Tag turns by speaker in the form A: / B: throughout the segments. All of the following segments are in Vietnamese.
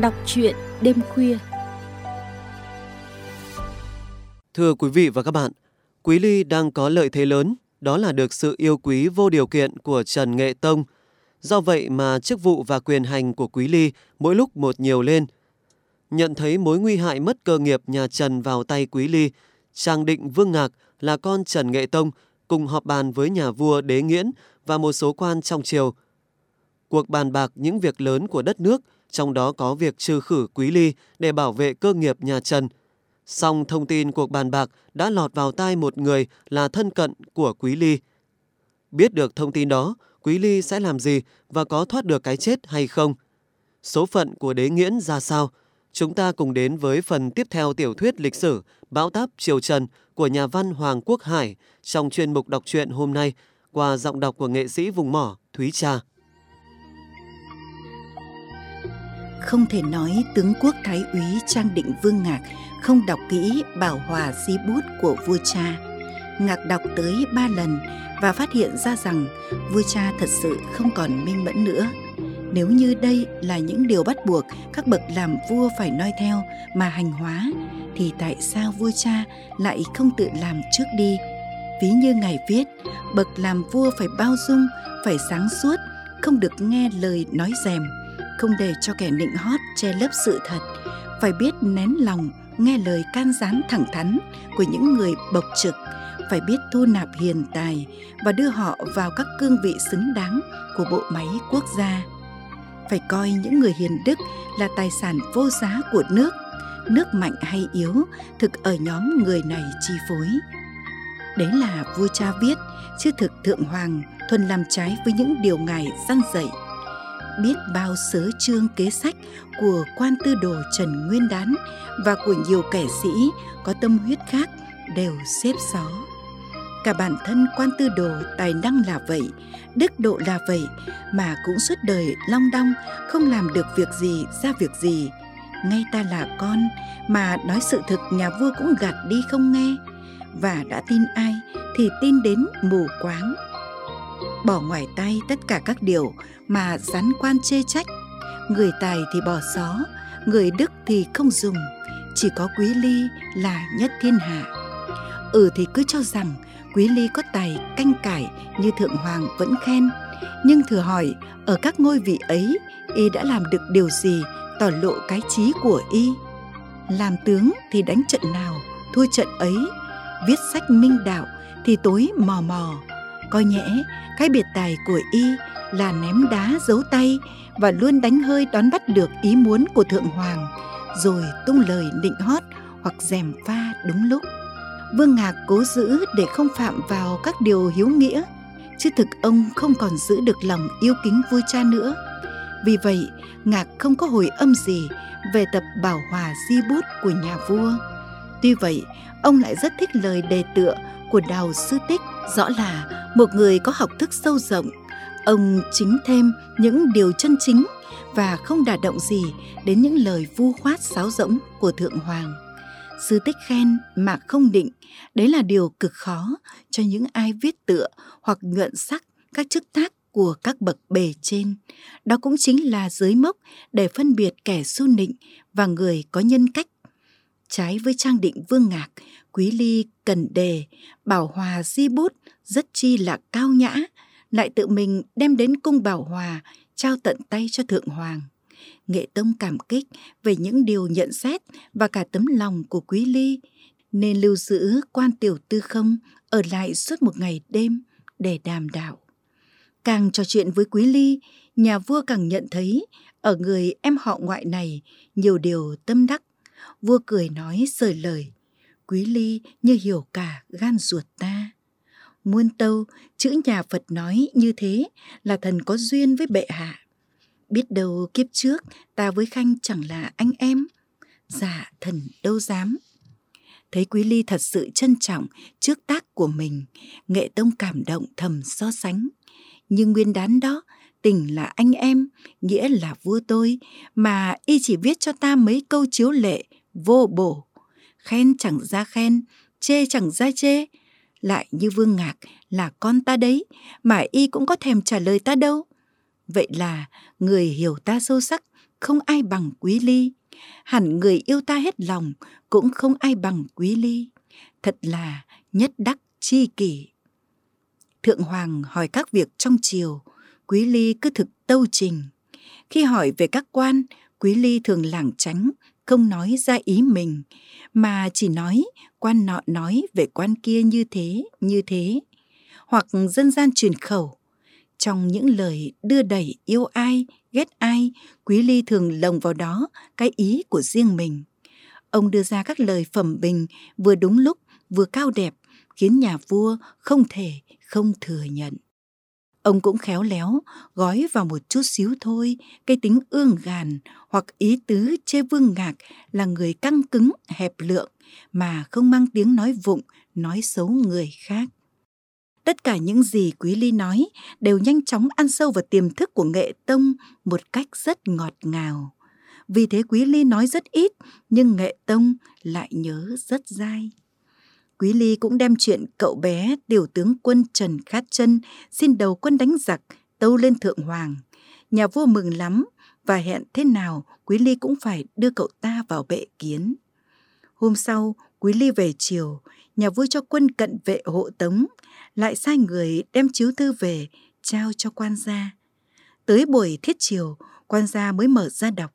A: Đọc truyện đêm khuya.
B: Thưa quý vị và các bạn, Quý Ly đang có lợi thế lớn, đó là được sự yêu quý vô điều kiện của Trần Nghệ Tông. Do vậy mà chức vụ và quyền hành của Quý Ly mỗi lúc một nhiều lên. Nhận thấy mối nguy hại mất cơ nghiệp nhà Trần vào tay Quý Ly, Trang Định Vương Ngạc là con Trần Nghệ Tông cùng họp bàn với nhà vua Đế Nghiễn và một số quan trong triều. Cuộc bàn bạc những việc lớn của đất nước, trong đó có việc trừ khử Quý Ly để bảo vệ cơ nghiệp nhà Trần. Song thông tin cuộc bàn bạc đã lọt vào tai một người là thân cận của Quý Ly. Biết được thông tin đó, Quý Ly sẽ làm gì và có thoát được cái chết hay không? Số phận của đế nghiễn ra sao? Chúng ta cùng đến với phần tiếp theo tiểu thuyết lịch sử Bão táp Triều Trần của nhà văn Hoàng Quốc Hải trong chuyên mục đọc truyện hôm nay qua giọng đọc của nghệ sĩ vùng mỏ Thúy Trà.
C: Không thể nói tướng quốc thái úy Trang Định Vương Ngạc không đọc kỹ bảo hòa di bút của vua cha. Ngạc đọc tới ba lần và phát hiện ra rằng vua cha thật sự không còn minh mẫn nữa. Nếu như đây là những điều bắt buộc các bậc làm vua phải noi theo mà hành hóa, thì tại sao vua cha lại không tự làm trước đi? Ví như ngài viết, bậc làm vua phải bao dung, phải sáng suốt, không được nghe lời nói dèm, không để cho kẻ nịnh hót che lấp sự thật, phải biết nén lòng nghe lời can gián thẳng thắn của những người bộc trực, phải biết thu nạp hiền tài và đưa họ vào các cương vị xứng đáng của bộ máy quốc gia. Phải coi những người hiền đức là tài sản vô giá của nước, nước mạnh hay yếu thực ở nhóm người này chi phối. Đấy là vua cha viết, chứ thực thượng hoàng thuần làm trái với những điều ngài răn dạy biết bao sớ chương kế sách của quan tư đồ Trần Nguyên Đán và của nhiều kẻ sĩ có tâm huyết khác đều xếp xó. Cả bản thân quan tư đồ tài năng là vậy, đức độ là vậy mà cũng suốt đời long đong không làm được việc gì ra việc gì. Ngay ta là con mà nói sự thực nhà vua cũng gạt đi không nghe và đã tin ai thì tin đến mù quáng bỏ ngoài tay tất cả các điều mà rắn quan chê trách. Người tài thì bỏ xó, người đức thì không dùng, chỉ có quý ly là nhất thiên hạ. Ừ thì cứ cho rằng quý ly có tài canh cải như thượng hoàng vẫn khen, nhưng thử hỏi, ở các ngôi vị ấy, y đã làm được điều gì tỏ lộ cái trí của y? Làm tướng thì đánh trận nào, thua trận ấy. Viết sách minh đạo thì tối mò mò coi nhẽ, cái biệt tài của y là ném đá giấu tay và luôn đánh hơi đón bắt được ý muốn của thượng hoàng, rồi tung lời định hót hoặc dèm pha đúng lúc. Vương ngạc cố giữ để không phạm vào các điều hiếu nghĩa, chứ thực ông không còn giữ được lòng yêu kính vua cha nữa. Vì vậy, ngạc không có hồi âm gì về tập bảo hòa di bút của nhà vua. Tuy vậy, ông lại rất thích lời đề tựa của đào sư tích rõ là một người có học thức sâu rộng, ông chính thêm những điều chân chính và không đả động gì đến những lời vu khoát sáo rỗng của thượng hoàng. Sư tích khen mà không định, đấy là điều cực khó cho những ai viết tựa hoặc nhuận sắc các chức tác của các bậc bề trên. Đó cũng chính là giới mốc để phân biệt kẻ su nịnh và người có nhân cách. Trái với trang định vương ngạc quý ly, cần đề, bảo hòa, di bút rất chi là cao nhã, lại tự mình đem đến cung bảo hòa, trao tận tay cho thượng hoàng. Nghệ tông cảm kích về những điều nhận xét và cả tấm lòng của quý ly, nên lưu giữ quan tiểu tư không ở lại suốt một ngày đêm để đàm đạo. Càng trò chuyện với quý ly, nhà vua càng nhận thấy ở người em họ ngoại này nhiều điều tâm đắc. Vua cười nói sời lời quý ly như hiểu cả gan ruột ta. Muôn tâu, chữ nhà phật nói như thế là thần có duyên với bệ hạ. Biết đâu kiếp trước ta với khanh chẳng là anh em. Dạ thần đâu dám. Thấy quý ly thật sự trân trọng trước tác của mình, nghệ tông cảm động thầm so sánh. Nhưng nguyên đán đó, tình là anh em, nghĩa là vua tôi, mà y chỉ viết cho ta mấy câu chiếu lệ vô bổ khen chẳng ra khen chê chẳng ra chê lại như vương ngạc là con ta đấy mà y cũng có thèm trả lời ta đâu vậy là người hiểu ta sâu sắc không ai bằng quý ly. Hẳn người yêu ta hết lòng cũng không ai bằng quý ly. Thật là nhất đắc chi kỷ. Thượng Hoàng hỏi các việc trong triều, Quý Ly cứ thực tâu trình. Khi hỏi về các quan, Quý Ly thường lảng tránh, không nói ra ý mình, mà chỉ nói quan nọ nói về quan kia như thế, như thế. Hoặc dân gian truyền khẩu. Trong những lời đưa đẩy yêu ai, ghét ai, Quý Ly thường lồng vào đó cái ý của riêng mình. Ông đưa ra các lời phẩm bình vừa đúng lúc, vừa cao đẹp, khiến nhà vua không thể không thừa nhận. Ông cũng khéo léo, gói vào một chút xíu thôi, cái tính ương gàn hoặc ý tứ chê vương ngạc là người căng cứng, hẹp lượng, mà không mang tiếng nói vụng, nói xấu người khác. Tất cả những gì Quý Ly nói đều nhanh chóng ăn sâu vào tiềm thức của nghệ tông một cách rất ngọt ngào. Vì thế Quý Ly nói rất ít, nhưng nghệ tông lại nhớ rất dai. Quý Ly cũng đem chuyện cậu bé tiểu tướng quân Trần Khát Chân xin đầu quân đánh giặc tâu lên thượng hoàng. Nhà vua mừng lắm và hẹn thế nào Quý Ly cũng phải đưa cậu ta vào bệ kiến. Hôm sau, Quý Ly về chiều, nhà vua cho quân cận vệ hộ tống, lại sai người đem chiếu thư về trao cho quan gia. Tới buổi thiết chiều, quan gia mới mở ra đọc,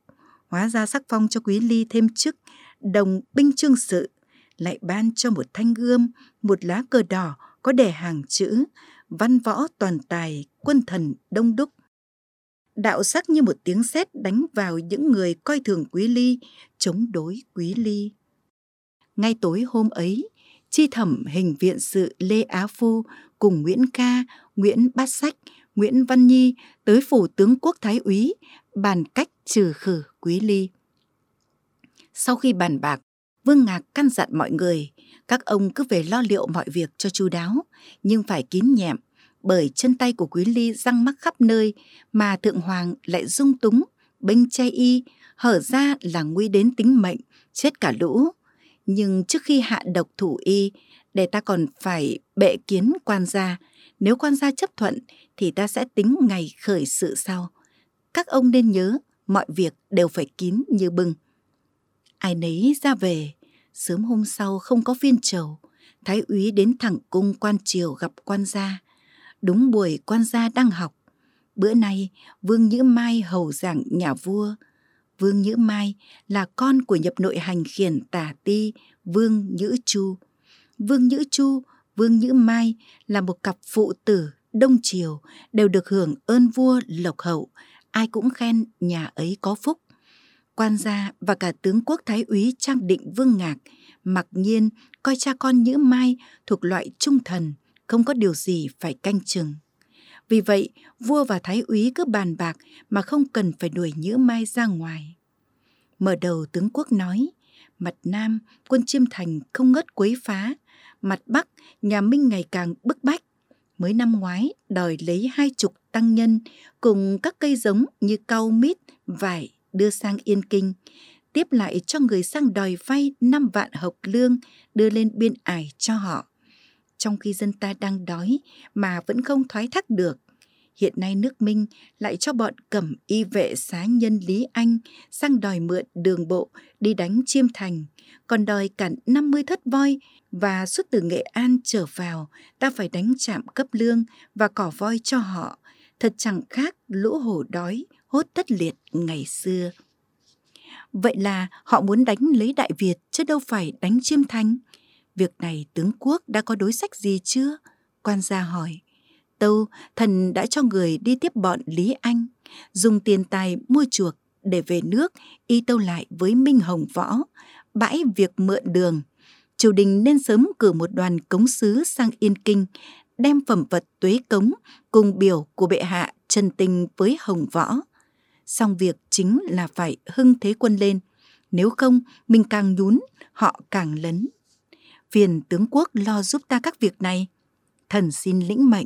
C: hóa ra sắc phong cho Quý Ly thêm chức đồng binh trương sự lại ban cho một thanh gươm, một lá cờ đỏ có đề hàng chữ văn võ toàn tài, quân thần đông đúc. Đạo sắc như một tiếng sét đánh vào những người coi thường Quý Ly, chống đối Quý Ly. Ngay tối hôm ấy, chi thẩm hình viện sự Lê Á Phu cùng Nguyễn Ca, Nguyễn Bát Sách, Nguyễn Văn Nhi tới phủ tướng quốc thái úy bàn cách trừ khử Quý Ly. Sau khi bàn bạc, Vương Ngạc căn dặn mọi người, các ông cứ về lo liệu mọi việc cho chu đáo, nhưng phải kín nhẹm, bởi chân tay của Quý Ly răng mắc khắp nơi, mà Thượng Hoàng lại dung túng, bênh chay y, hở ra là nguy đến tính mệnh, chết cả lũ. Nhưng trước khi hạ độc thủ y, để ta còn phải bệ kiến quan gia, nếu quan gia chấp thuận thì ta sẽ tính ngày khởi sự sau. Các ông nên nhớ, mọi việc đều phải kín như bưng. Ai nấy ra về, sớm hôm sau không có phiên trầu, thái úy đến thẳng cung quan triều gặp quan gia. Đúng buổi quan gia đang học. Bữa nay, Vương Nhữ Mai hầu giảng nhà vua. Vương Nhữ Mai là con của nhập nội hành khiển tả ti Vương Nhữ Chu. Vương Nhữ Chu, Vương Nhữ Mai là một cặp phụ tử đông triều đều được hưởng ơn vua lộc hậu, ai cũng khen nhà ấy có phúc quan gia và cả tướng quốc thái úy trang định vương ngạc, mặc nhiên coi cha con nhữ mai thuộc loại trung thần, không có điều gì phải canh chừng. Vì vậy, vua và thái úy cứ bàn bạc mà không cần phải đuổi nhữ mai ra ngoài. Mở đầu tướng quốc nói, mặt nam, quân chiêm thành không ngớt quấy phá. Mặt bắc, nhà minh ngày càng bức bách. Mới năm ngoái, đòi lấy hai chục tăng nhân cùng các cây giống như cau mít, vải đưa sang Yên Kinh, tiếp lại cho người sang đòi vay 5 vạn hộc lương đưa lên biên ải cho họ. Trong khi dân ta đang đói mà vẫn không thoái thác được, hiện nay nước Minh lại cho bọn cẩm y vệ xá nhân Lý Anh sang đòi mượn đường bộ đi đánh chiêm thành, còn đòi cả 50 thất voi và xuất từ Nghệ An trở vào, ta phải đánh chạm cấp lương và cỏ voi cho họ. Thật chẳng khác lũ hổ đói, hốt tất liệt ngày xưa. Vậy là họ muốn đánh lấy Đại Việt chứ đâu phải đánh Chiêm Thành. Việc này tướng quốc đã có đối sách gì chưa? Quan gia hỏi. Tâu, thần đã cho người đi tiếp bọn Lý Anh, dùng tiền tài mua chuộc để về nước y tâu lại với Minh Hồng Võ, bãi việc mượn đường. Triều đình nên sớm cử một đoàn cống sứ sang Yên Kinh, đem phẩm vật tuế cống cùng biểu của bệ hạ trần tình với Hồng Võ xong việc chính là phải hưng thế quân lên. Nếu không, mình càng nhún, họ càng lấn. Phiền tướng quốc lo giúp ta các việc này. Thần xin lĩnh mệnh.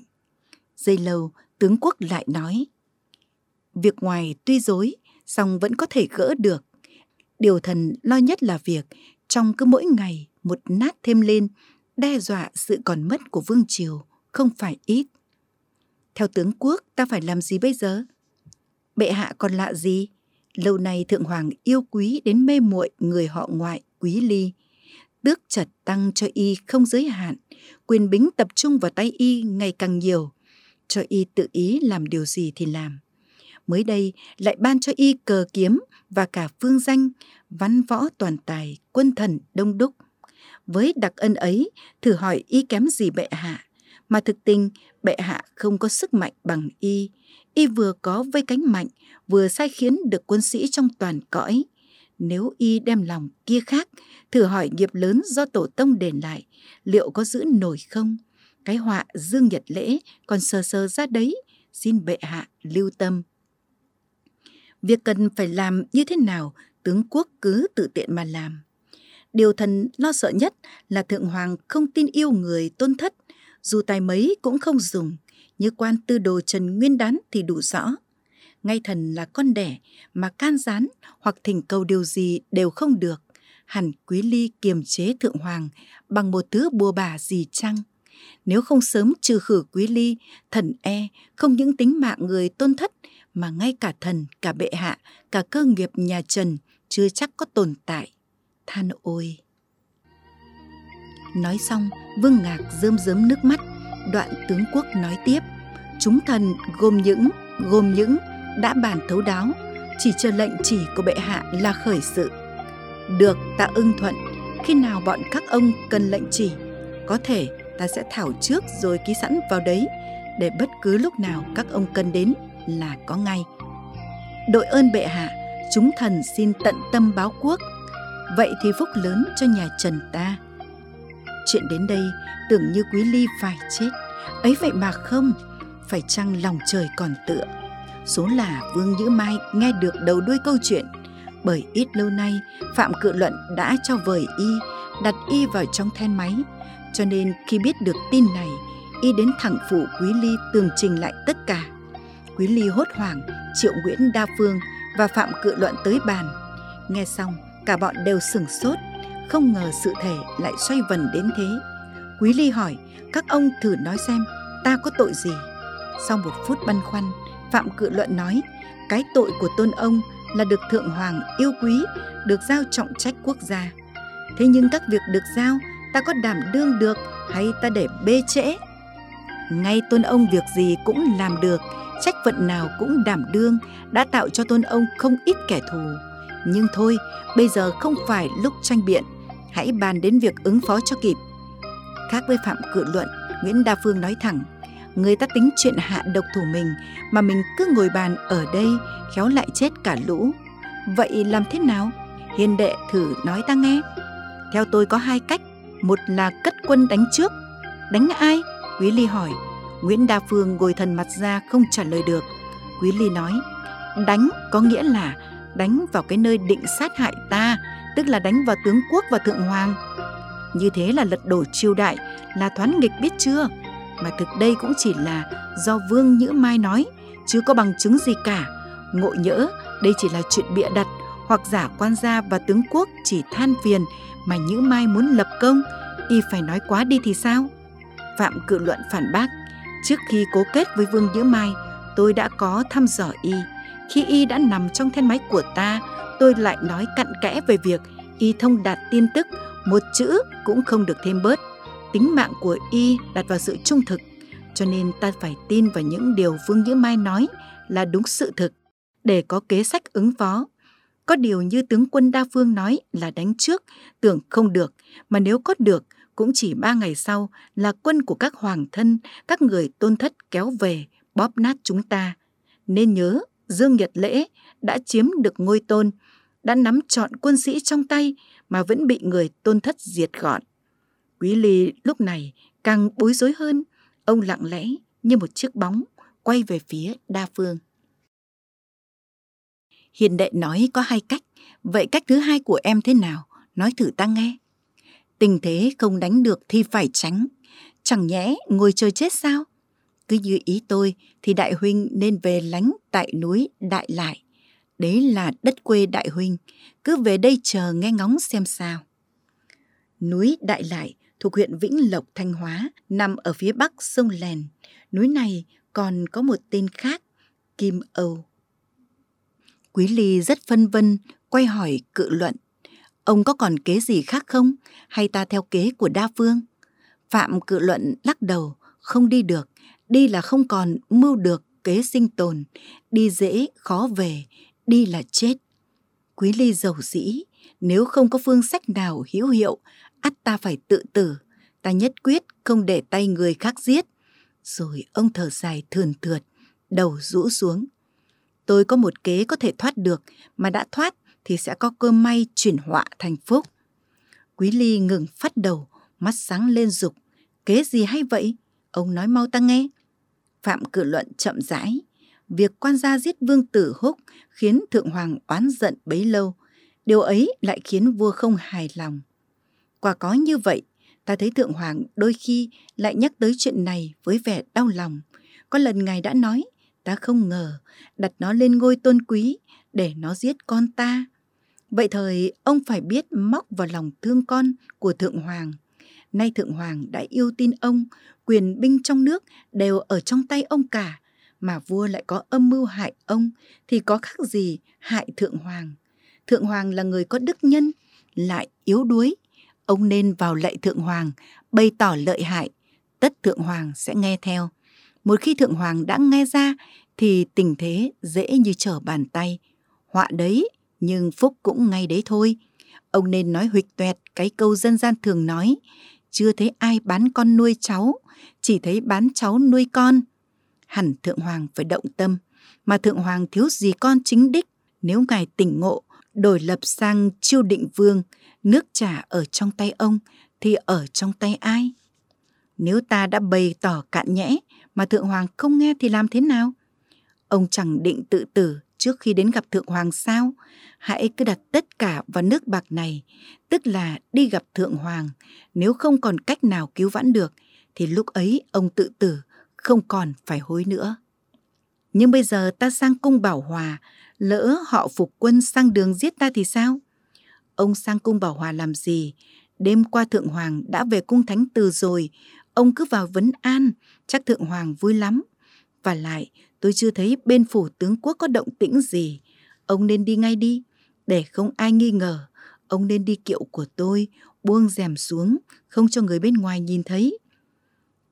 C: Dây lâu, tướng quốc lại nói. Việc ngoài tuy dối, song vẫn có thể gỡ được. Điều thần lo nhất là việc trong cứ mỗi ngày một nát thêm lên, đe dọa sự còn mất của vương triều, không phải ít. Theo tướng quốc, ta phải làm gì bây giờ? Bệ hạ còn lạ gì? Lâu nay Thượng Hoàng yêu quý đến mê muội người họ ngoại Quý Ly. Tước trật tăng cho y không giới hạn, quyền bính tập trung vào tay y ngày càng nhiều, cho y tự ý làm điều gì thì làm. Mới đây lại ban cho y cờ kiếm và cả phương danh, văn võ toàn tài, quân thần đông đúc. Với đặc ân ấy, thử hỏi y kém gì bệ hạ, mà thực tình bệ hạ không có sức mạnh bằng y. Y vừa có vây cánh mạnh, vừa sai khiến được quân sĩ trong toàn cõi. Nếu y đem lòng kia khác, thử hỏi nghiệp lớn do tổ tông đền lại, liệu có giữ nổi không? Cái họa dương nhật lễ còn sờ sờ ra đấy, xin bệ hạ lưu tâm. Việc cần phải làm như thế nào, tướng quốc cứ tự tiện mà làm. Điều thần lo sợ nhất là thượng hoàng không tin yêu người tôn thất, dù tài mấy cũng không dùng, như quan tư đồ Trần Nguyên Đán thì đủ rõ. Ngay thần là con đẻ mà can gián hoặc thỉnh cầu điều gì đều không được. Hẳn quý ly kiềm chế thượng hoàng bằng một thứ bùa bà gì chăng? Nếu không sớm trừ khử quý ly, thần e không những tính mạng người tôn thất mà ngay cả thần, cả bệ hạ, cả cơ nghiệp nhà Trần chưa chắc có tồn tại. Than ôi! Nói xong, Vương Ngạc rơm rớm nước mắt, đoạn tướng quốc nói tiếp. Chúng thần gồm những, gồm những, đã bàn thấu đáo, chỉ chờ lệnh chỉ của bệ hạ là khởi sự. Được ta ưng thuận, khi nào bọn các ông cần lệnh chỉ, có thể ta sẽ thảo trước rồi ký sẵn vào đấy, để bất cứ lúc nào các ông cần đến là có ngay. Đội ơn bệ hạ, chúng thần xin tận tâm báo quốc, vậy thì phúc lớn cho nhà Trần ta. Chuyện đến đây tưởng như Quý Ly phải chết, ấy vậy mà không, phải chăng lòng trời còn tựa. Số là Vương Nhữ Mai nghe được đầu đuôi câu chuyện, bởi ít lâu nay Phạm Cự Luận đã cho vời y, đặt y vào trong then máy, cho nên khi biết được tin này, y đến thẳng phủ Quý Ly tường trình lại tất cả. Quý Ly hốt hoảng, triệu Nguyễn Đa Phương và Phạm Cự Luận tới bàn. Nghe xong, cả bọn đều sừng sốt, không ngờ sự thể lại xoay vần đến thế. Quý Ly hỏi, các ông thử nói xem, ta có tội gì? Sau một phút băn khoăn, Phạm Cự Luận nói, cái tội của tôn ông là được Thượng Hoàng yêu quý, được giao trọng trách quốc gia. Thế nhưng các việc được giao, ta có đảm đương được hay ta để bê trễ? Ngay tôn ông việc gì cũng làm được, trách phận nào cũng đảm đương, đã tạo cho tôn ông không ít kẻ thù. Nhưng thôi, bây giờ không phải lúc tranh biện, hãy bàn đến việc ứng phó cho kịp. Khác với Phạm Cự Luận, Nguyễn Đa Phương nói thẳng, người ta tính chuyện hạ độc thủ mình mà mình cứ ngồi bàn ở đây khéo lại chết cả lũ. Vậy làm thế nào? Hiền đệ thử nói ta nghe. Theo tôi có hai cách, một là cất quân đánh trước. Đánh ai? Quý Ly hỏi. Nguyễn Đa Phương ngồi thần mặt ra không trả lời được. Quý Ly nói, đánh có nghĩa là đánh vào cái nơi định sát hại ta, tức là đánh vào tướng quốc và thượng hoàng. Như thế là lật đổ triều đại, là thoán nghịch biết chưa? Mà thực đây cũng chỉ là do Vương Nhữ Mai nói, chứ có bằng chứng gì cả. Ngộ nhỡ, đây chỉ là chuyện bịa đặt, hoặc giả quan gia và tướng quốc chỉ than phiền mà Nhữ Mai muốn lập công, y phải nói quá đi thì sao? Phạm cự luận phản bác, trước khi cố kết với Vương Nhữ Mai, tôi đã có thăm dò y. Khi y đã nằm trong then máy của ta, tôi lại nói cặn kẽ về việc y thông đạt tin tức, một chữ cũng không được thêm bớt. Tính mạng của y đặt vào sự trung thực, cho nên ta phải tin vào những điều Vương Nhữ Mai nói là đúng sự thực, để có kế sách ứng phó. Có điều như tướng quân Đa Phương nói là đánh trước, tưởng không được, mà nếu có được, cũng chỉ ba ngày sau là quân của các hoàng thân, các người tôn thất kéo về, bóp nát chúng ta. Nên nhớ, Dương Nhật Lễ đã chiếm được ngôi tôn, đã nắm trọn quân sĩ trong tay mà vẫn bị người tôn thất diệt gọn. Quý Ly lúc này càng bối rối hơn, ông lặng lẽ như một chiếc bóng quay về phía đa phương. Hiền đệ nói có hai cách, vậy cách thứ hai của em thế nào? Nói thử ta nghe. Tình thế không đánh được thì phải tránh, chẳng nhẽ ngồi chờ chết sao? Cứ như ý tôi thì đại huynh nên về lánh tại núi Đại Lại. Đấy là đất quê đại huynh, cứ về đây chờ nghe ngóng xem sao. Núi Đại Lại thuộc huyện Vĩnh Lộc, Thanh Hóa, nằm ở phía bắc sông Lèn. Núi này còn có một tên khác, Kim Âu. Quý Ly rất phân vân, quay hỏi cự luận. Ông có còn kế gì khác không? Hay ta theo kế của đa phương? Phạm cự luận lắc đầu, không đi được. Đi là không còn mưu được kế sinh tồn. Đi dễ, khó về. Đi là chết. Quý Ly giàu dĩ, nếu không có phương sách nào hữu hiệu, ắt ta phải tự tử. Ta nhất quyết không để tay người khác giết. Rồi ông thở dài thườn thượt, đầu rũ xuống. Tôi có một kế có thể thoát được, mà đã thoát thì sẽ có cơ may chuyển họa thành phúc. Quý Ly ngừng phát đầu, mắt sáng lên dục. Kế gì hay vậy? Ông nói mau ta nghe. Phạm cử luận chậm rãi. Việc quan gia giết vương tử húc khiến thượng hoàng oán giận bấy lâu. Điều ấy lại khiến vua không hài lòng. Quả có như vậy, ta thấy thượng hoàng đôi khi lại nhắc tới chuyện này với vẻ đau lòng. Có lần ngài đã nói, ta không ngờ đặt nó lên ngôi tôn quý để nó giết con ta. Vậy thời ông phải biết móc vào lòng thương con của thượng hoàng. Nay thượng hoàng đã yêu tin ông, quyền binh trong nước đều ở trong tay ông cả, mà vua lại có âm mưu hại ông thì có khác gì hại thượng hoàng. Thượng hoàng là người có đức nhân, lại yếu đuối. Ông nên vào lạy thượng hoàng, bày tỏ lợi hại, tất thượng hoàng sẽ nghe theo. Một khi thượng hoàng đã nghe ra thì tình thế dễ như trở bàn tay. Họa đấy, nhưng phúc cũng ngay đấy thôi. Ông nên nói huỵch toẹt cái câu dân gian thường nói, chưa thấy ai bán con nuôi cháu, chỉ thấy bán cháu nuôi con. Hẳn Thượng Hoàng phải động tâm, mà Thượng Hoàng thiếu gì con chính đích. Nếu ngài tỉnh ngộ, đổi lập sang chiêu định vương, nước trả ở trong tay ông, thì ở trong tay ai? Nếu ta đã bày tỏ cạn nhẽ, mà Thượng Hoàng không nghe thì làm thế nào? Ông chẳng định tự tử trước khi đến gặp Thượng Hoàng sao? Hãy cứ đặt tất cả vào nước bạc này, tức là đi gặp Thượng Hoàng. Nếu không còn cách nào cứu vãn được, thì lúc ấy ông tự tử, không còn phải hối nữa. Nhưng bây giờ ta sang cung Bảo Hòa, lỡ họ phục quân sang đường giết ta thì sao? Ông sang cung Bảo Hòa làm gì? Đêm qua Thượng Hoàng đã về cung Thánh Từ rồi, ông cứ vào vấn an, chắc Thượng Hoàng vui lắm. Và lại, tôi chưa thấy bên phủ tướng quốc có động tĩnh gì. Ông nên đi ngay đi, để không ai nghi ngờ. Ông nên đi kiệu của tôi, buông rèm xuống, không cho người bên ngoài nhìn thấy.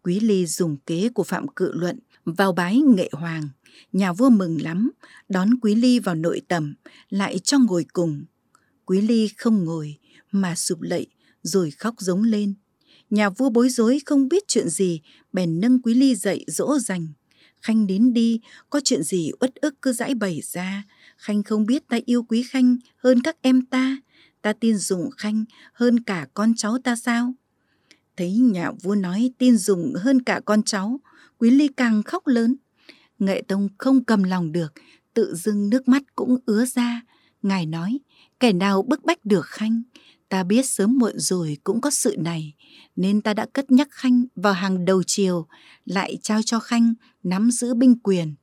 C: Quý Ly dùng kế của Phạm Cự Luận vào bái nghệ hoàng. Nhà vua mừng lắm, đón Quý Ly vào nội tầm, lại cho ngồi cùng. Quý Ly không ngồi, mà sụp lạy, rồi khóc giống lên. Nhà vua bối rối không biết chuyện gì, bèn nâng Quý Ly dậy dỗ dành. Khanh đến đi, có chuyện gì uất ức cứ dãi bày ra. Khanh không biết ta yêu quý Khanh hơn các em ta. Ta tin dùng Khanh hơn cả con cháu ta sao? Thấy nhà vua nói tin dùng hơn cả con cháu, Quý Ly càng khóc lớn. Nghệ Tông không cầm lòng được, tự dưng nước mắt cũng ứa ra. Ngài nói, kẻ nào bức bách được Khanh, ta biết sớm muộn rồi cũng có sự này, nên ta đã cất nhắc Khanh vào hàng đầu chiều, lại trao cho Khanh nắm giữ binh quyền.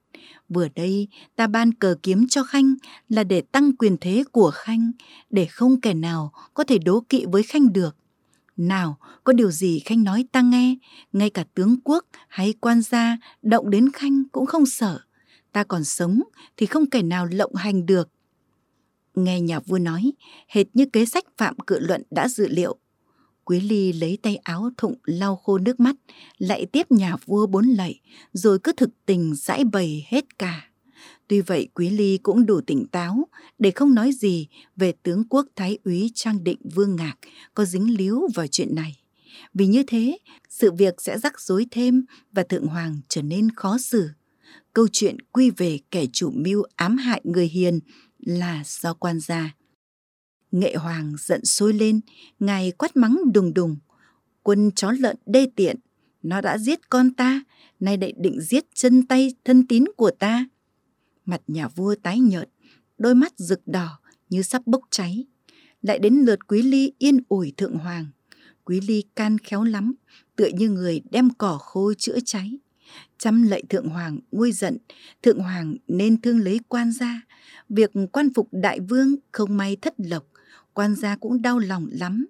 C: Vừa đây ta ban cờ kiếm cho Khanh là để tăng quyền thế của Khanh, để không kẻ nào có thể đố kỵ với Khanh được. Nào, có điều gì Khanh nói ta nghe, ngay cả tướng quốc hay quan gia động đến Khanh cũng không sợ. Ta còn sống thì không kẻ nào lộng hành được. Nghe nhà vua nói, hệt như kế sách phạm cự luận đã dự liệu. Quý Ly lấy tay áo thụng lau khô nước mắt, lại tiếp nhà vua bốn lạy, rồi cứ thực tình giải bày hết cả. Tuy vậy Quý Ly cũng đủ tỉnh táo để không nói gì về tướng quốc Thái úy Trang Định Vương Ngạc có dính líu vào chuyện này. Vì như thế, sự việc sẽ rắc rối thêm và Thượng Hoàng trở nên khó xử. Câu chuyện quy về kẻ chủ mưu ám hại người hiền là do quan gia. Nghệ Hoàng giận sôi lên, ngài quát mắng đùng đùng. Quân chó lợn đê tiện, nó đã giết con ta, nay lại định giết chân tay thân tín của ta. Mặt nhà vua tái nhợt, đôi mắt rực đỏ như sắp bốc cháy. Lại đến lượt Quý Ly yên ủi thượng hoàng. Quý Ly can khéo lắm, tựa như người đem cỏ khô chữa cháy. Chăm lạy thượng hoàng nguôi giận, thượng hoàng nên thương lấy quan gia. Việc quan phục đại vương không may thất lộc, quan gia cũng đau lòng lắm.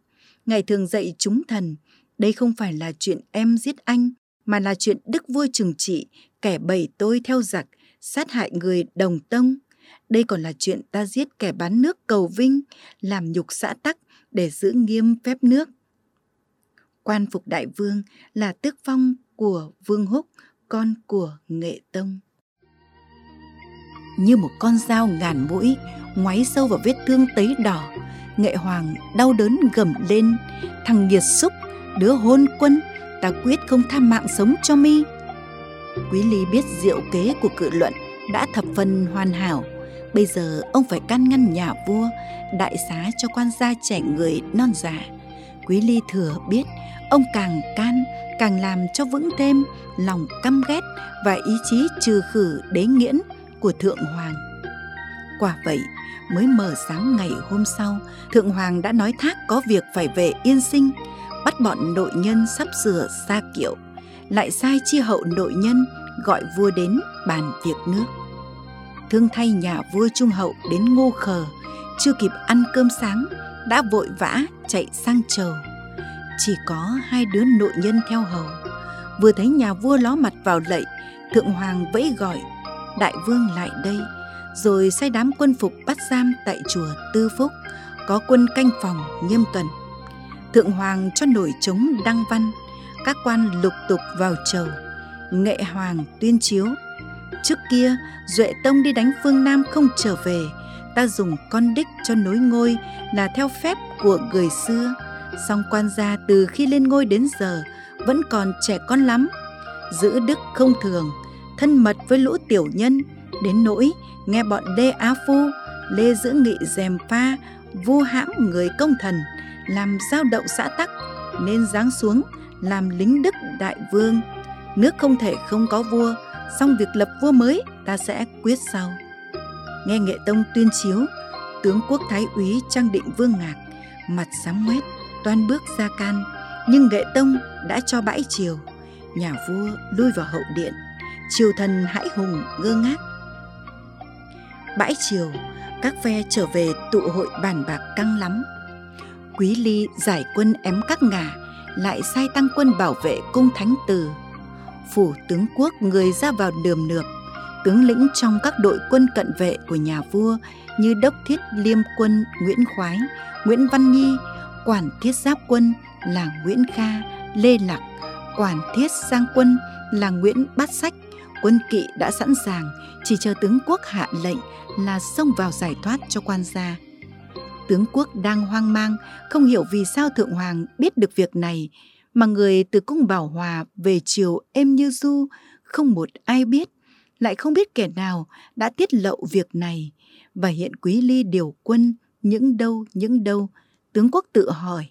C: Ngày thường dạy chúng thần, đây không phải là chuyện em giết anh, mà là chuyện đức vua trừng trị, kẻ bầy tôi theo giặc, sát hại người đồng tông. đây còn là chuyện ta giết kẻ bán nước cầu vinh, làm nhục xã tắc để giữ nghiêm phép nước. Quan phục đại vương là tước phong của Vương Húc, con của Nghệ Tông. Như một con dao ngàn mũi, ngoáy sâu vào vết thương tấy đỏ, Nghệ Hoàng đau đớn gầm lên, thằng nghiệt xúc, đứa hôn quân, ta quyết không tha mạng sống cho mi. Quý Ly biết diệu kế của cự luận đã thập phần hoàn hảo, bây giờ ông phải can ngăn nhà vua, đại xá cho quan gia trẻ người non già. Quý Ly thừa biết ông càng can càng làm cho vững thêm lòng căm ghét và ý chí trừ khử đế nghiễn của thượng hoàng. Quả vậy mới mở sáng ngày hôm sau thượng hoàng đã nói thác có việc phải về yên sinh bắt bọn nội nhân sắp sửa xa kiệu lại sai chi hậu nội nhân gọi vua đến bàn việc nước. Thương thay nhà vua trung hậu đến ngô khờ, chưa kịp ăn cơm sáng, đã vội vã chạy sang chầu. Chỉ có hai đứa nội nhân theo hầu. Vừa thấy nhà vua ló mặt vào lạy, thượng hoàng vẫy gọi, đại vương lại đây. Rồi sai đám quân phục bắt giam tại chùa tư phúc, có quân canh phòng nghiêm tuần thượng hoàng cho nổi trống đăng văn các quan lục tục vào chầu, nghệ hoàng tuyên chiếu. Trước kia, duệ tông đi đánh phương nam không trở về, ta dùng con đích cho nối ngôi là theo phép của người xưa. Song quan gia từ khi lên ngôi đến giờ vẫn còn trẻ con lắm, giữ đức không thường, thân mật với lũ tiểu nhân. Đến nỗi nghe bọn đê á phu, lê giữ nghị dèm pha, vu hãm người công thần, làm giao động xã tắc, nên giáng xuống làm lính đức đại vương. Nước không thể không có vua, song việc lập vua mới ta sẽ quyết sau. Nghe nghệ tông tuyên chiếu, tướng quốc thái úy trang định vương ngạc, mặt sám ngoét, toan bước ra can. Nhưng nghệ tông đã cho bãi triều, nhà vua lui vào hậu điện. Triều thần hãi hùng ngơ ngác. Bãi triều, các phe trở về tụ hội bàn bạc căng lắm. Quý ly giải quân ém các ngà lại sai tăng quân bảo vệ cung thánh từ. Phủ tướng quốc người ra vào nườm nượp, tướng lĩnh trong các đội quân cận vệ của nhà vua như đốc thiết liêm quân nguyễn khoái, nguyễn văn nhi, quản thiết giáp quân là nguyễn kha, lê lạc, quản thiết sang quân là nguyễn bát sách. Quân kỵ đã sẵn sàng, chỉ chờ tướng quốc hạ lệnh là xông vào giải thoát cho quan gia tướng quốc đang hoang mang, không hiểu vì sao thượng hoàng biết được việc này, mà người từ cung bảo hòa về chiều êm như du không một ai biết, lại không biết kẻ nào đã tiết lộ việc này. Và hiện quý ly điều quân, những đâu những đâu, tướng quốc tự hỏi,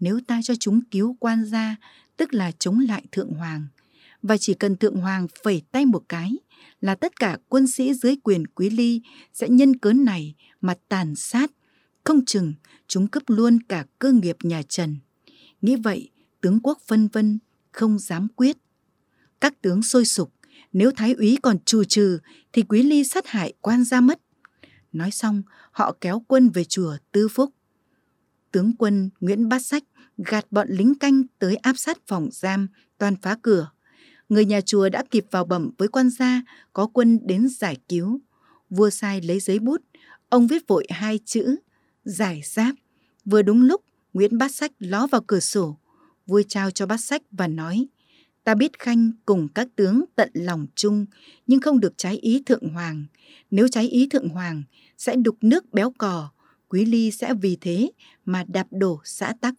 C: nếu ta cho chúng cứu quan gia, tức là chống lại thượng hoàng, và chỉ cần thượng hoàng phẩy tay một cái là tất cả quân sĩ dưới quyền quý ly sẽ nhân cớ này mà tàn sát không chừng, chúng cướp luôn cả cơ nghiệp nhà trần. Nghĩ vậy, tướng quốc phân vân, không dám quyết. Các tướng sôi sục, nếu thái úy còn trù trừ, thì quý ly sát hại quan ra mất. Nói xong, họ kéo quân về chùa tư phúc. Tướng quân nguyễn bát sách gạt bọn lính canh tới áp sát phòng giam toàn phá cửa. Người nhà chùa đã kịp vào bẩm với quan gia, có quân đến giải cứu. Vua sai lấy giấy bút, ông viết vội hai chữ giải giáp vừa đúng lúc, nguyễn bát sách ló vào cửa sổ vua trao cho bát sách và nói, ta biết khanh cùng các tướng tận lòng chung, nhưng không được trái ý thượng hoàng. Nếu trái ý thượng hoàng, sẽ đục nước béo cò, quý ly sẽ vì thế mà đạp đổ xã tắc.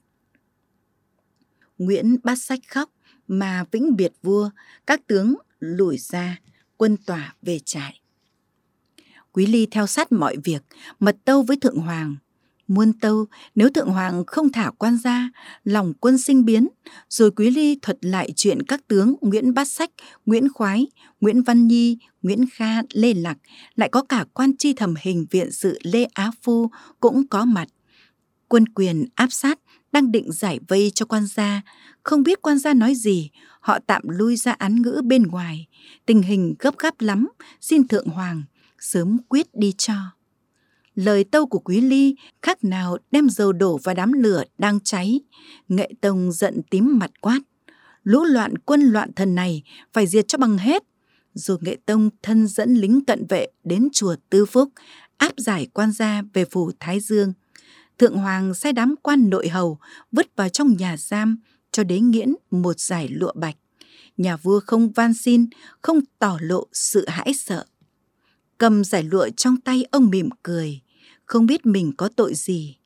C: Nguyễn bát sách khóc, mà vĩnh biệt vua, các tướng lùi ra, quân tỏa về trại. Quý ly theo sát mọi việc, mật tâu với thượng hoàng muôn tâu, nếu thượng hoàng không thả quan ra lòng quân sinh biến, rồi quý ly thuật lại chuyện các tướng nguyễn bát sách, nguyễn khoái, nguyễn văn nhi, nguyễn kha lê lạc, lại có cả quan tri thẩm hình viện sự lê á phu cũng có mặt. Quân quyền áp sát, đang định giải vây cho quan gia. Không biết quan gia nói gì, họ tạm lui ra án ngữ bên ngoài. Tình hình gấp gáp lắm, xin thượng hoàng sớm quyết đi cho lời tâu của quý ly khác nào đem dầu đổ vào đám lửa đang cháy nghệ tông giận tím mặt quát lũ loạn quân loạn thần này phải diệt cho bằng hết Rồi Nghệ Tông thân dẫn lính cận vệ đến chùa Tư Phúc, áp giải quan gia về phủ Thái Dương. Thượng Hoàng sai đám quan nội hầu vứt vào trong nhà giam cho đế nghiễn một giải lụa bạch. Nhà vua không van xin, không tỏ lộ sự hãi sợ. Cầm giải lụa trong tay ông mỉm cười, không biết mình có tội gì.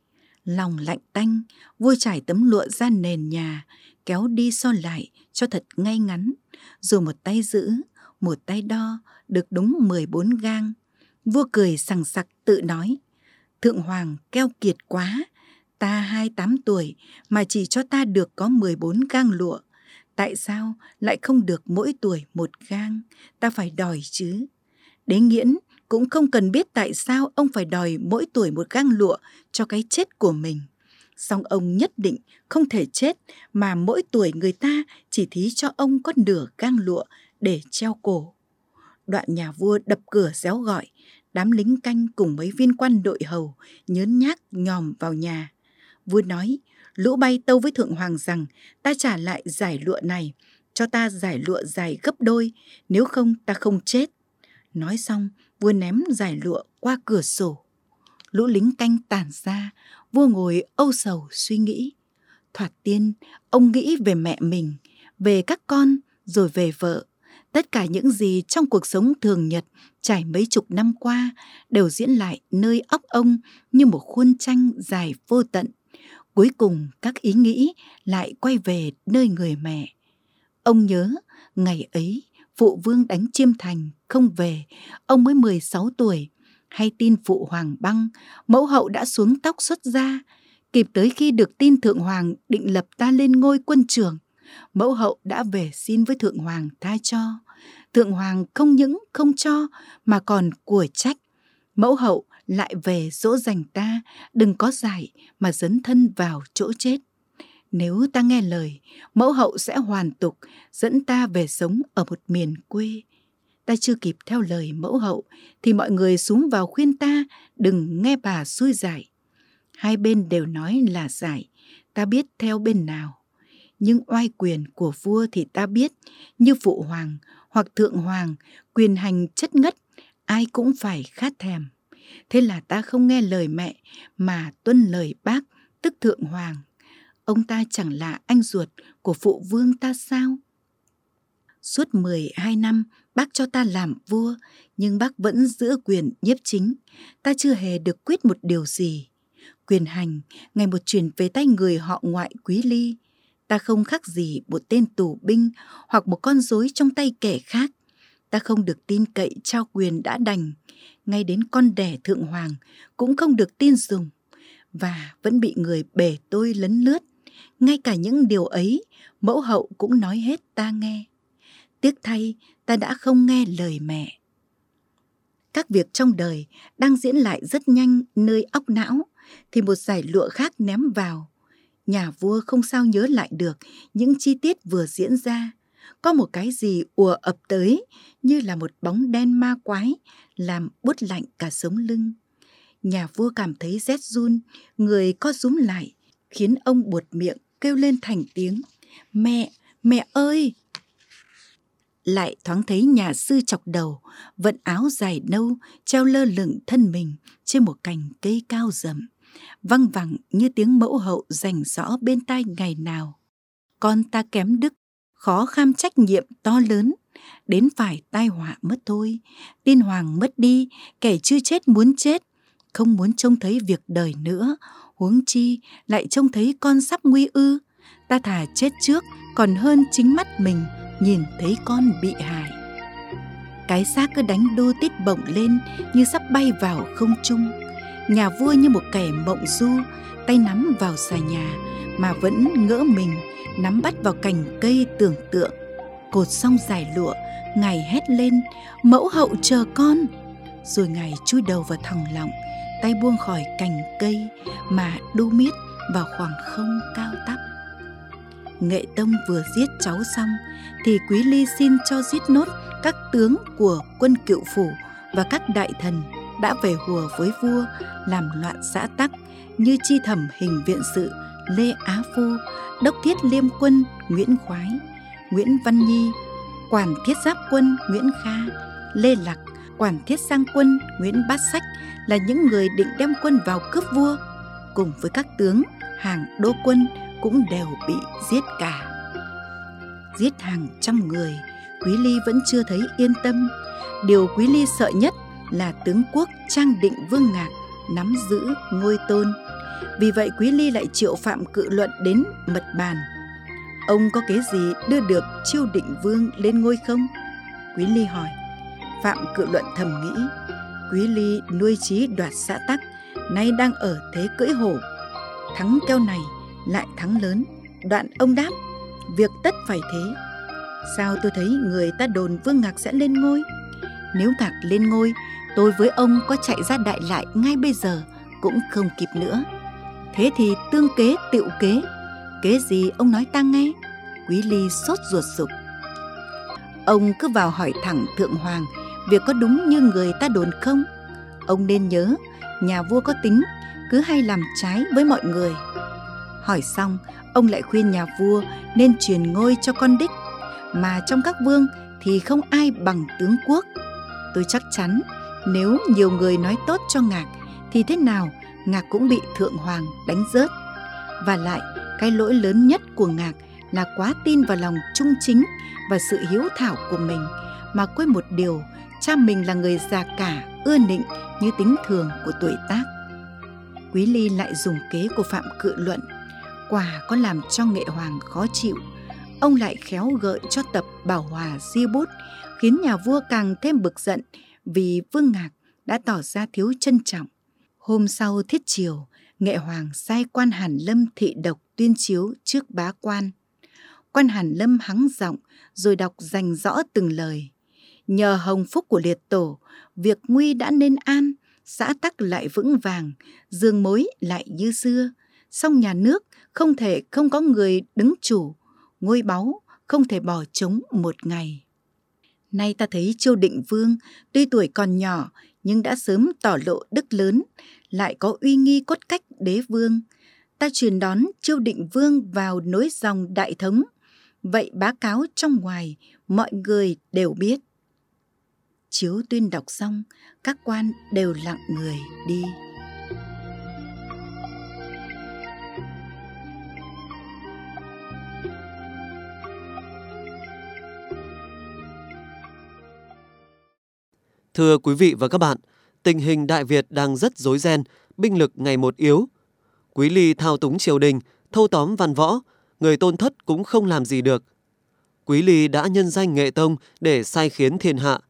C: Lòng lạnh tanh, vua trải tấm lụa ra nền nhà, kéo đi so lại cho thật ngay ngắn, rồi một tay giữ, một tay đo, được đúng 14 gang. Vua cười sằng sặc tự nói, Thượng Hoàng keo kiệt quá, ta hai tám tuổi mà chỉ cho ta được có 14 gang lụa. Tại sao lại không được mỗi tuổi một gang, ta phải đòi chứ? Đế nghiễn cũng không cần biết tại sao ông phải đòi mỗi tuổi một gang lụa cho cái chết của mình. Song ông nhất định không thể chết mà mỗi tuổi người ta chỉ thí cho ông có nửa gang lụa để treo cổ. Đoạn nhà vua đập cửa réo gọi, đám lính canh cùng mấy viên quan đội hầu nhớn nhác nhòm vào nhà. Vua nói, lũ bay tâu với thượng hoàng rằng ta trả lại giải lụa này, cho ta giải lụa dài gấp đôi, nếu không ta không chết. Nói xong, vua ném giải lụa qua cửa sổ. Lũ lính canh tản ra, vua ngồi âu sầu suy nghĩ. Thoạt tiên, ông nghĩ về mẹ mình, về các con, rồi về vợ. Tất cả những gì trong cuộc sống thường nhật trải mấy chục năm qua đều diễn lại nơi óc ông như một khuôn tranh dài vô tận. Cuối cùng các ý nghĩ lại quay về nơi người mẹ. Ông nhớ ngày ấy phụ vương đánh chiêm thành không về, ông mới 16 tuổi. Hay tin phụ hoàng băng, mẫu hậu đã xuống tóc xuất gia. kịp tới khi được tin thượng hoàng định lập ta lên ngôi quân trưởng. Mẫu hậu đã về xin với thượng hoàng tha cho. Thượng hoàng không những không cho mà còn của trách. Mẫu hậu lại về dỗ dành ta, đừng có giải mà dấn thân vào chỗ chết. Nếu ta nghe lời, mẫu hậu sẽ hoàn tục, dẫn ta về sống ở một miền quê. Ta chưa kịp theo lời mẫu hậu, thì mọi người xuống vào khuyên ta đừng nghe bà xui giải. Hai bên đều nói là giải, ta biết theo bên nào. Nhưng oai quyền của vua thì ta biết, như phụ hoàng hoặc thượng hoàng, quyền hành chất ngất, ai cũng phải khát thèm. Thế là ta không nghe lời mẹ mà tuân lời bác, tức thượng hoàng ông ta chẳng là anh ruột của phụ vương ta sao? Suốt 12 năm, bác cho ta làm vua, nhưng bác vẫn giữ quyền nhiếp chính. Ta chưa hề được quyết một điều gì. Quyền hành, ngày một chuyển về tay người họ ngoại quý ly. Ta không khác gì một tên tù binh hoặc một con rối trong tay kẻ khác. Ta không được tin cậy trao quyền đã đành. Ngay đến con đẻ thượng hoàng cũng không được tin dùng. Và vẫn bị người bể tôi lấn lướt ngay cả những điều ấy, mẫu hậu cũng nói hết ta nghe. Tiếc thay, ta đã không nghe lời mẹ. Các việc trong đời đang diễn lại rất nhanh nơi óc não, thì một giải lụa khác ném vào. Nhà vua không sao nhớ lại được những chi tiết vừa diễn ra. Có một cái gì ùa ập tới, như là một bóng đen ma quái, làm buốt lạnh cả sống lưng. Nhà vua cảm thấy rét run, người co rúm lại khiến ông buột miệng kêu lên thành tiếng. Mẹ mẹ ơi! Lại thoáng thấy nhà sư chọc đầu, vận áo dài nâu, treo lơ lửng thân mình trên một cành cây cao rậm, văng vẳng như tiếng mẫu hậu rành rõ bên tai ngày nào. Con ta kém đức, khó kham trách nhiệm to lớn, đến phải tai họa mất thôi. Tiên hoàng mất đi, kẻ chưa chết muốn chết, không muốn trông thấy việc đời nữa huống chi lại trông thấy con sắp nguy ư. Ta thà chết trước, còn hơn chính mắt mình, nhìn thấy con bị hại. Cái xác cứ đánh đô tít bổng lên như sắp bay vào không trung. Nhà vua như một kẻ mộng du, tay nắm vào xà nhà mà vẫn ngỡ mình, nắm bắt vào cành cây tưởng tượng. Cột xong dài lụa, ngài hét lên, mẫu hậu chờ con! Rồi ngài chui đầu vào thòng lọng tay buông khỏi cành cây mà đu miết vào khoảng không cao tắp. Nghệ tông vừa giết cháu xong thì quý ly xin cho giết nốt các tướng của quân cựu phủ và các đại thần đã về hùa với vua làm loạn xã tắc như chi thẩm hình viện sự lê á phu đốc thiết liêm quân nguyễn khoái nguyễn văn nhi Quản Thiết Giáp Quân Nguyễn Kha, Lê Lạc, Quản Thiết Sang Quân Nguyễn Bát Sách là những người định đem quân vào cướp vua, cùng với các tướng hàng đô quân cũng đều bị giết cả. Giết hàng trăm người, Quý Ly vẫn chưa thấy yên tâm. Điều Quý Ly sợ nhất là tướng quốc Trang Định Vương Ngạc nắm giữ ngôi tôn. Vì vậy Quý Ly lại triệu Phạm Cự Luận đến mật bàn. Ông có kế gì đưa được Chiêu Định Vương lên ngôi không? Quý Ly hỏi. Phạm Cự Luận thầm nghĩ. Quý Ly nuôi trí đoạt xã tắc, nay đang ở thế cưỡi hổ. Thắng keo này lại thắng lớn. Đoạn ông đáp, việc tất phải thế. Sao tôi thấy người ta đồn Vương Ngạc sẽ lên ngôi? Nếu Ngạc lên ngôi, tôi với ông có chạy ra đại lại ngay bây giờ cũng không kịp nữa. Thế thì tương kế tiệu kế, kế gì ông nói ta nghe? Quý Ly sốt ruột sục. Ông cứ vào hỏi thẳng Thượng Hoàng việc có đúng như người ta đồn không? Ông nên nhớ, nhà vua có tính, cứ hay làm trái với mọi người. Hỏi xong, ông lại khuyên nhà vua nên truyền ngôi cho con đích, mà trong các vương thì không ai bằng tướng quốc. Tôi chắc chắn nếu nhiều người nói tốt cho Ngạc thì thế nào Ngạc cũng bị Thượng Hoàng đánh rớt. Và lại, cái lỗi lớn nhất của Ngạc là quá tin vào lòng trung chính và sự hiếu thảo của mình mà quên một điều cha mình là người già cả, ưa nịnh như tính thường của tuổi tác. Quý ly lại dùng kế của phạm cự luận. Quả có làm cho nghệ hoàng khó chịu. Ông lại khéo gợi cho tập bảo hòa di bút, khiến nhà vua càng thêm bực giận vì vương ngạc đã tỏ ra thiếu trân trọng. Hôm sau thiết triều, nghệ hoàng sai quan hàn lâm thị độc tuyên chiếu trước bá quan. Quan hàn lâm hắng giọng rồi đọc dành rõ từng lời. Nhờ hồng phúc của liệt tổ, việc nguy đã nên an, xã tắc lại vững vàng, dương mối lại như xưa. Song nhà nước không thể không có người đứng chủ, ngôi báu không thể bỏ trống một ngày. Nay ta thấy Châu Định Vương tuy tuổi còn nhỏ nhưng đã sớm tỏ lộ đức lớn, lại có uy nghi cốt cách đế vương. Ta truyền đón Châu Định Vương vào nối dòng đại thống. Vậy bá cáo trong ngoài, mọi người đều biết. Chiếu tuyên đọc xong, các quan đều lặng người đi.
B: Thưa quý vị và các bạn, tình hình Đại Việt đang rất rối ren, binh lực ngày một yếu. Quý Ly thao túng triều đình, thâu tóm văn võ, người tôn thất cũng không làm gì được. Quý Ly đã nhân danh nghệ tông để sai khiến thiên hạ –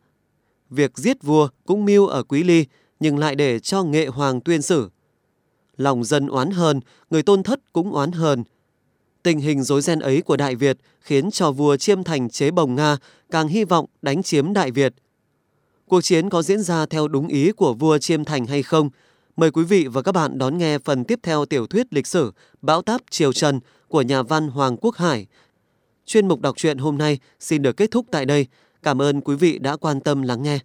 B: việc giết vua cũng mưu ở Quý Ly nhưng lại để cho nghệ hoàng tuyên xử. Lòng dân oán hơn, người tôn thất cũng oán hơn. Tình hình rối ren ấy của Đại Việt khiến cho vua Chiêm Thành chế bồng Nga càng hy vọng đánh chiếm Đại Việt. Cuộc chiến có diễn ra theo đúng ý của vua Chiêm Thành hay không? Mời quý vị và các bạn đón nghe phần tiếp theo tiểu thuyết lịch sử Bão táp Triều Trần của nhà văn Hoàng Quốc Hải. Chuyên mục đọc truyện hôm nay xin được kết thúc tại đây. Cảm ơn quý vị đã quan tâm lắng nghe.